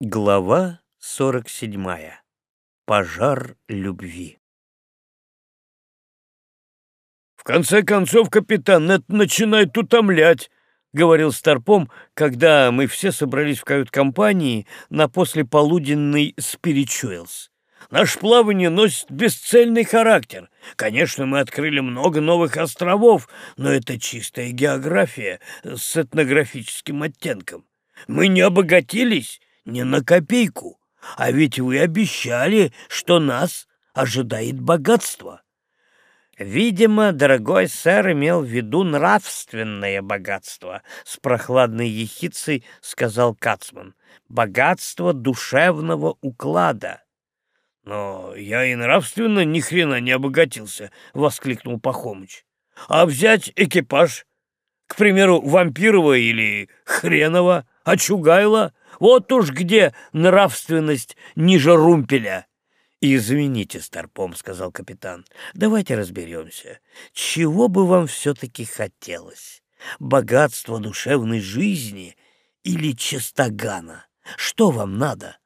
Глава 47. Пожар любви. «В конце концов, капитан, это начинает утомлять», — говорил Старпом, когда мы все собрались в кают-компании на послеполуденный спиричуэлс. «Наше плавание носит бесцельный характер. Конечно, мы открыли много новых островов, но это чистая география с этнографическим оттенком. Мы не обогатились» не на копейку. А ведь вы обещали, что нас ожидает богатство. Видимо, дорогой сэр имел в виду нравственное богатство, с прохладной ехицей сказал Кацман. Богатство душевного уклада. Но я и нравственно ни хрена не обогатился, воскликнул Пахомыч. А взять экипаж, к примеру, вампирова или хренова, а Чугайла вот уж где нравственность ниже румпеля. «Извините, Старпом», — сказал капитан, — «давайте разберемся. Чего бы вам все-таки хотелось? Богатство душевной жизни или чистогана? Что вам надо?»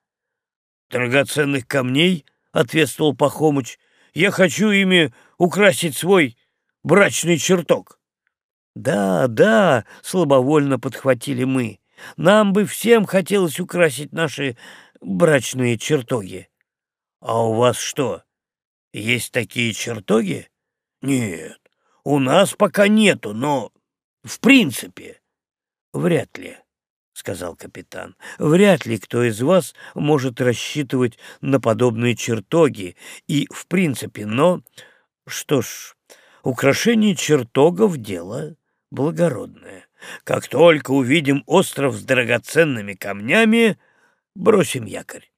«Драгоценных камней», — ответствовал Пахомыч. «Я хочу ими украсить свой брачный чертог». «Да, да», — слабовольно подхватили мы. Нам бы всем хотелось украсить наши брачные чертоги. А у вас что, есть такие чертоги? Нет, у нас пока нету, но в принципе. Вряд ли, — сказал капитан. Вряд ли кто из вас может рассчитывать на подобные чертоги и в принципе, но... Что ж, украшение чертогов — дело благородное. Как только увидим остров с драгоценными камнями, бросим якорь.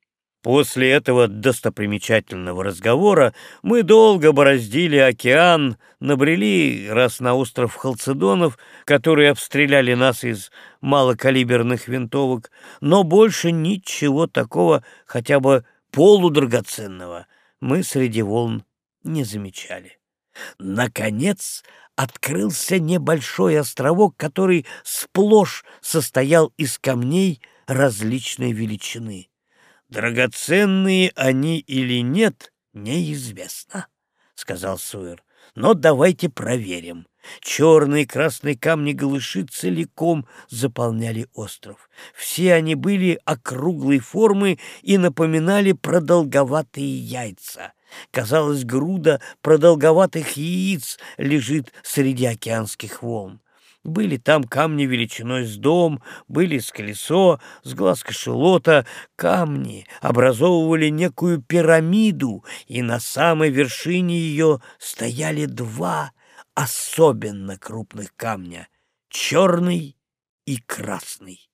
После этого достопримечательного разговора мы долго бороздили океан, набрели раз на остров Халцедонов, которые обстреляли нас из малокалиберных винтовок, но больше ничего такого, хотя бы полудрагоценного, мы среди волн не замечали. Наконец открылся небольшой островок, который сплошь состоял из камней различной величины. Драгоценные они или нет, неизвестно, — сказал Суэр. Но давайте проверим. Черные и красные камни-галыши целиком заполняли остров. Все они были округлой формы и напоминали продолговатые яйца — Казалось, груда продолговатых яиц лежит среди океанских волн. Были там камни величиной с дом, были с колесо, с глаз кошелота. Камни образовывали некую пирамиду, и на самой вершине ее стояли два особенно крупных камня — черный и красный.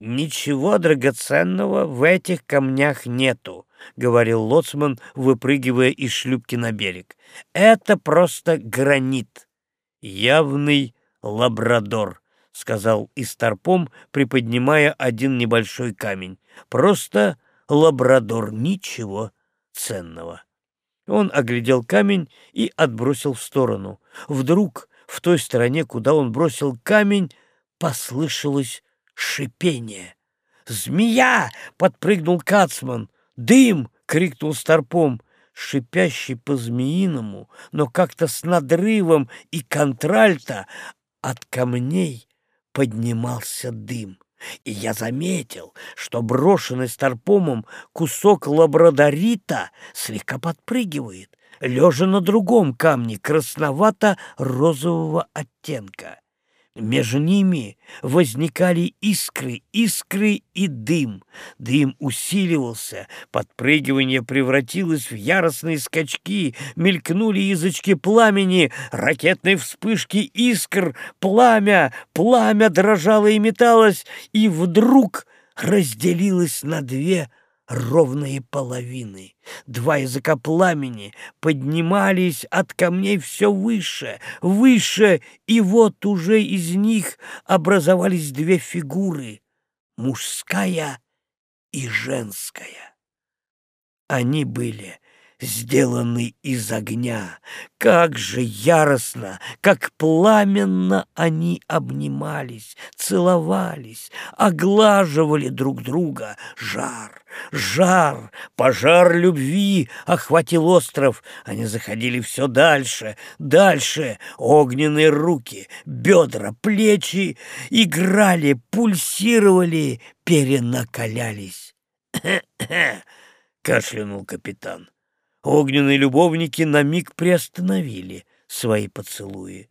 «Ничего драгоценного в этих камнях нету», — говорил лоцман, выпрыгивая из шлюпки на берег. «Это просто гранит. Явный лабрадор», — сказал Истарпом, приподнимая один небольшой камень. «Просто лабрадор, ничего ценного». Он оглядел камень и отбросил в сторону. Вдруг в той стороне, куда он бросил камень, послышалось шипение. «Змея!» — подпрыгнул Кацман. «Дым!» — крикнул Старпом. Шипящий по-змеиному, но как-то с надрывом и контральта от камней поднимался дым. И я заметил, что брошенный Старпомом кусок лабрадорита слегка подпрыгивает, лежа на другом камне красновато-розового оттенка. Между ними возникали искры, искры и дым. Дым усиливался, подпрыгивание превратилось в яростные скачки, мелькнули язычки пламени, ракетные вспышки искр, пламя, пламя дрожало и металось, и вдруг разделилось на две ровные половины. Два языка пламени поднимались от камней все выше, выше, и вот уже из них образовались две фигуры — мужская и женская. Они были сделаны из огня. Как же яростно, как пламенно они обнимались, целовались, оглаживали друг друга. Жар, жар, пожар любви охватил остров. Они заходили все дальше, дальше. Огненные руки, бедра, плечи играли, пульсировали, перенакалялись. кашлянул капитан. Огненные любовники на миг приостановили свои поцелуи.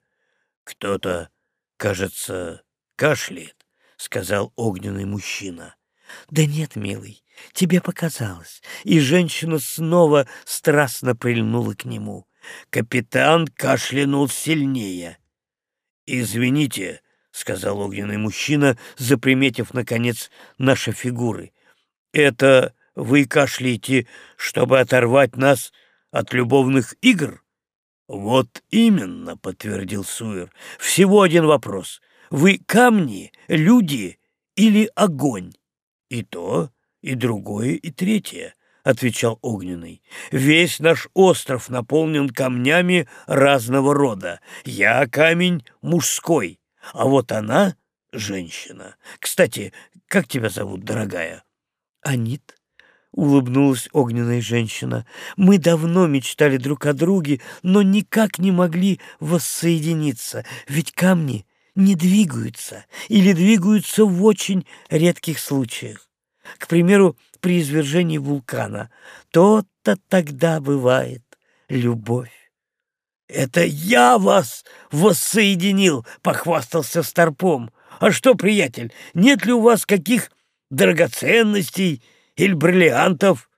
«Кто-то, кажется, кашляет», — сказал огненный мужчина. «Да нет, милый, тебе показалось». И женщина снова страстно прильнула к нему. Капитан кашлянул сильнее. «Извините», — сказал огненный мужчина, заприметив, наконец, наши фигуры. «Это вы кашляете, чтобы оторвать нас от любовных игр? Вот именно, подтвердил Суэр. Всего один вопрос. Вы камни, люди или огонь? И то, и другое, и третье, отвечал Огненный. Весь наш остров наполнен камнями разного рода. Я камень мужской, а вот она женщина. Кстати, как тебя зовут, дорогая? Анит. — улыбнулась огненная женщина. «Мы давно мечтали друг о друге, но никак не могли воссоединиться, ведь камни не двигаются или двигаются в очень редких случаях. К примеру, при извержении вулкана. То-то тогда бывает любовь. «Это я вас воссоединил!» — похвастался Старпом. «А что, приятель, нет ли у вас каких драгоценностей?» Или бриллиантов.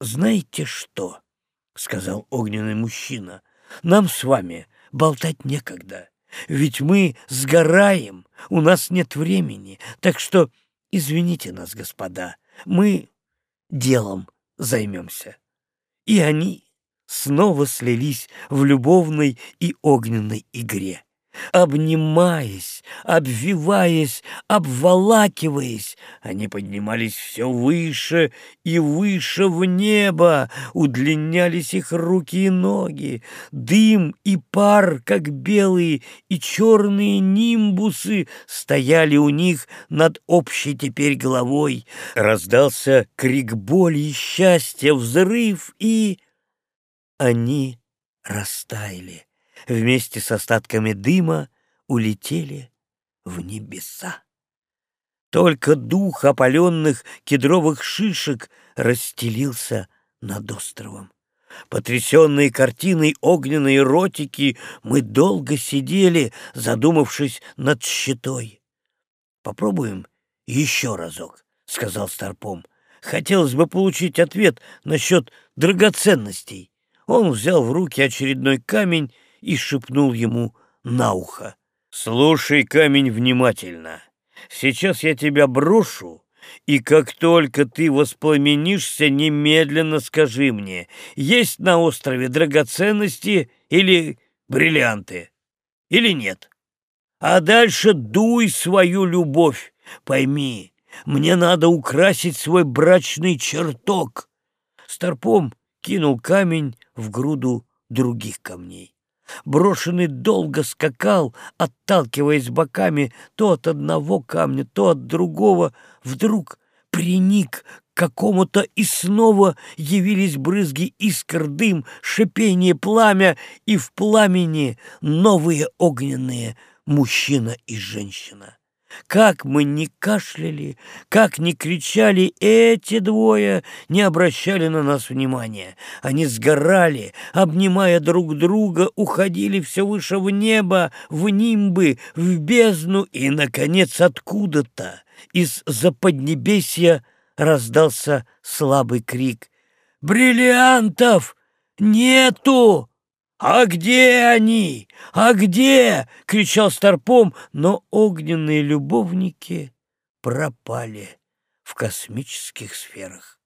Знаете что? — сказал огненный мужчина. — Нам с вами болтать некогда, ведь мы сгораем, у нас нет времени, так что извините нас, господа, мы делом займемся. И они снова слились в любовной и огненной игре обнимаясь, обвиваясь, обволакиваясь, они поднимались все выше и выше в небо, удлинялись их руки и ноги, дым и пар, как белые и черные нимбусы, стояли у них над общей теперь головой. Раздался крик боли и счастья, взрыв, и они растаяли вместе с остатками дыма улетели в небеса. Только дух опаленных кедровых шишек расстелился над островом. Потрясенные картиной огненной эротики, мы долго сидели, задумавшись над щитой. «Попробуем еще разок», — сказал Старпом. «Хотелось бы получить ответ насчет драгоценностей». Он взял в руки очередной камень и шепнул ему на ухо. «Слушай, камень, внимательно. Сейчас я тебя брошу, и как только ты воспламенишься, немедленно скажи мне, есть на острове драгоценности или бриллианты, или нет. А дальше дуй свою любовь. Пойми, мне надо украсить свой брачный чертог». Старпом кинул камень в груду других камней. Брошенный долго скакал, отталкиваясь боками то от одного камня, то от другого. Вдруг приник к какому-то, и снова явились брызги искр, дым, шипение, пламя, и в пламени новые огненные мужчина и женщина. Как мы не кашляли, как не кричали, эти двое не обращали на нас внимания. Они сгорали, обнимая друг друга, уходили все выше в небо, в нимбы, в бездну, и, наконец, откуда-то из-за поднебесья раздался слабый крик. «Бриллиантов нету!» «А где они? А где?» — кричал Старпом, но огненные любовники пропали в космических сферах.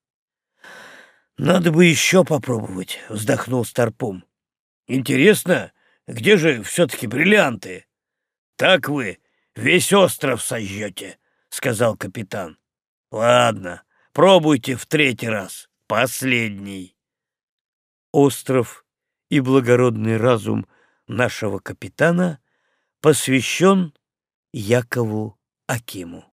«Надо бы еще попробовать», — вздохнул Старпом. «Интересно, где же все-таки бриллианты?» «Так вы весь остров сожжете», — сказал капитан. «Ладно, пробуйте в третий раз, последний». остров и благородный разум нашего капитана посвящен Якову Акиму.